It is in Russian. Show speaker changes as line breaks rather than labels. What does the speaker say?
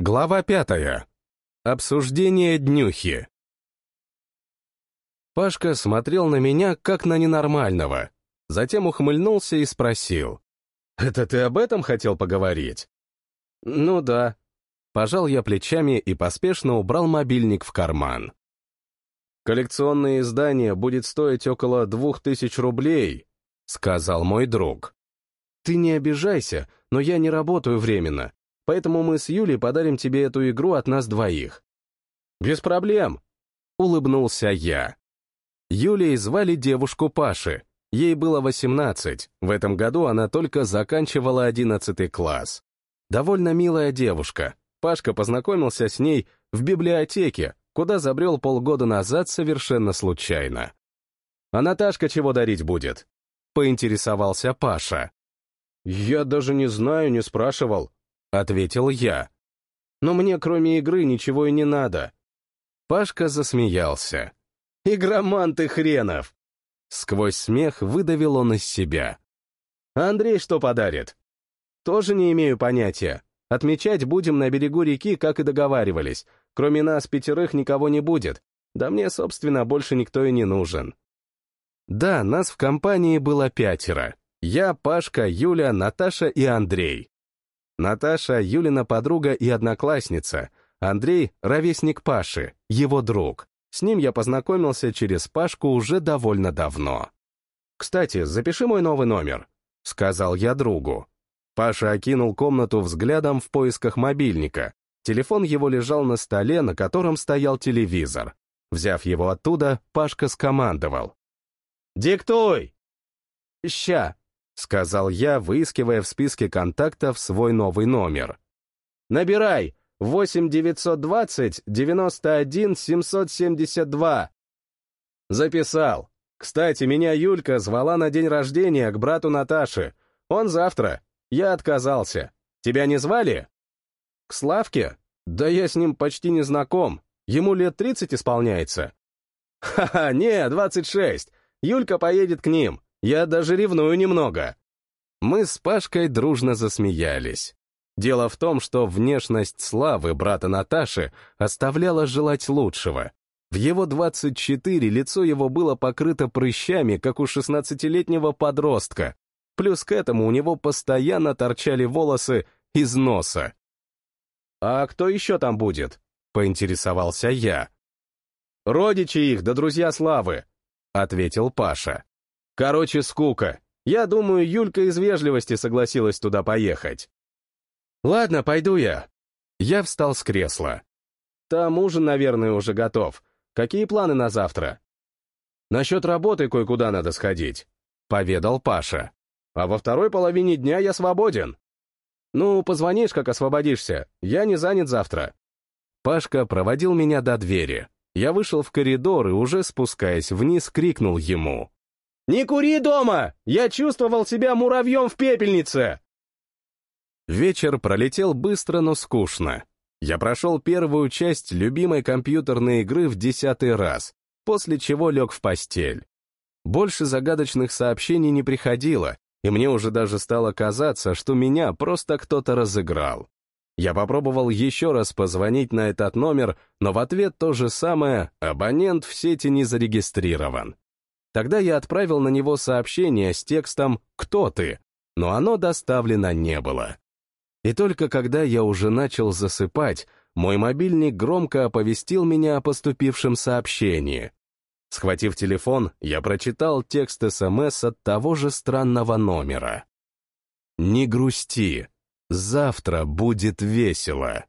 Глава пятая. Обсуждение днюхи. Пашка смотрел на меня, как на ненормального. Затем ухмыльнулся и спросил. «Это ты об этом хотел поговорить?» «Ну да». Пожал я плечами и поспешно убрал мобильник в карман. «Коллекционное издание будет стоить около двух тысяч рублей», — сказал мой друг. «Ты не обижайся, но я не работаю временно, поэтому мы с Юлей подарим тебе эту игру от нас двоих». «Без проблем», — улыбнулся я. Юлей звали девушку Паши. Ей было 18, в этом году она только заканчивала 11 класс. Довольно милая девушка. Пашка познакомился с ней в библиотеке, куда забрел полгода назад совершенно случайно. «А Наташка чего дарить будет?» — поинтересовался Паша. «Я даже не знаю, не спрашивал», — ответил я. «Но мне кроме игры ничего и не надо». Пашка засмеялся. «Игроман ты хренов!» Сквозь смех выдавил он из себя. «Андрей что подарит?» «Тоже не имею понятия. Отмечать будем на берегу реки, как и договаривались. Кроме нас пятерых никого не будет. Да мне, собственно, больше никто и не нужен. Да, нас в компании было пятеро. Я, Пашка, Юля, Наташа и Андрей. Наташа — Юлина подруга и одноклассница. Андрей — ровесник Паши, его друг. С ним я познакомился через Пашку уже довольно давно. «Кстати, запиши мой новый номер», — сказал я другу. Паша окинул комнату взглядом в поисках мобильника, Телефон его лежал на столе, на котором стоял телевизор. Взяв его оттуда, Пашка скомандовал. «Диктуй!» «Ща», — сказал я, выискивая в списке контактов свой новый номер. «Набирай! 8 920 91 772!» Записал. Кстати, меня Юлька звала на день рождения к брату Наташи. Он завтра. Я отказался. Тебя не звали? К Славке? Да я с ним почти не знаком. Ему лет тридцать исполняется. Ха-ха, не, двадцать шесть. Юлька поедет к ним. Я даже ревную немного. Мы с Пашкой дружно засмеялись. Дело в том, что внешность Славы, брата Наташи, оставляла желать лучшего. В его 24 лицо его было покрыто прыщами, как у 16-летнего подростка. Плюс к этому у него постоянно торчали волосы из носа. «А кто еще там будет?» — поинтересовался я. «Родичи их, да друзья Славы», — ответил Паша. «Короче, скука. Я думаю, Юлька из вежливости согласилась туда поехать». «Ладно, пойду я». Я встал с кресла. «Там ужин, наверное, уже готов. Какие планы на завтра?» «Насчет работы кое-куда надо сходить», — поведал Паша. «А во второй половине дня я свободен». «Ну, позвонишь, как освободишься. Я не занят завтра». Пашка проводил меня до двери. Я вышел в коридор и, уже спускаясь вниз, крикнул ему. «Не кури дома! Я чувствовал себя муравьем в пепельнице!» Вечер пролетел быстро, но скучно. Я прошел первую часть любимой компьютерной игры в десятый раз, после чего лег в постель. Больше загадочных сообщений не приходило, и мне уже даже стало казаться, что меня просто кто-то разыграл. Я попробовал еще раз позвонить на этот номер, но в ответ то же самое «абонент в сети не зарегистрирован». Тогда я отправил на него сообщение с текстом «Кто ты?», но оно доставлено не было. И только когда я уже начал засыпать, мой мобильник громко оповестил меня о поступившем сообщении. Схватив телефон, я прочитал текст СМС от того же странного номера. «Не грусти, завтра будет весело».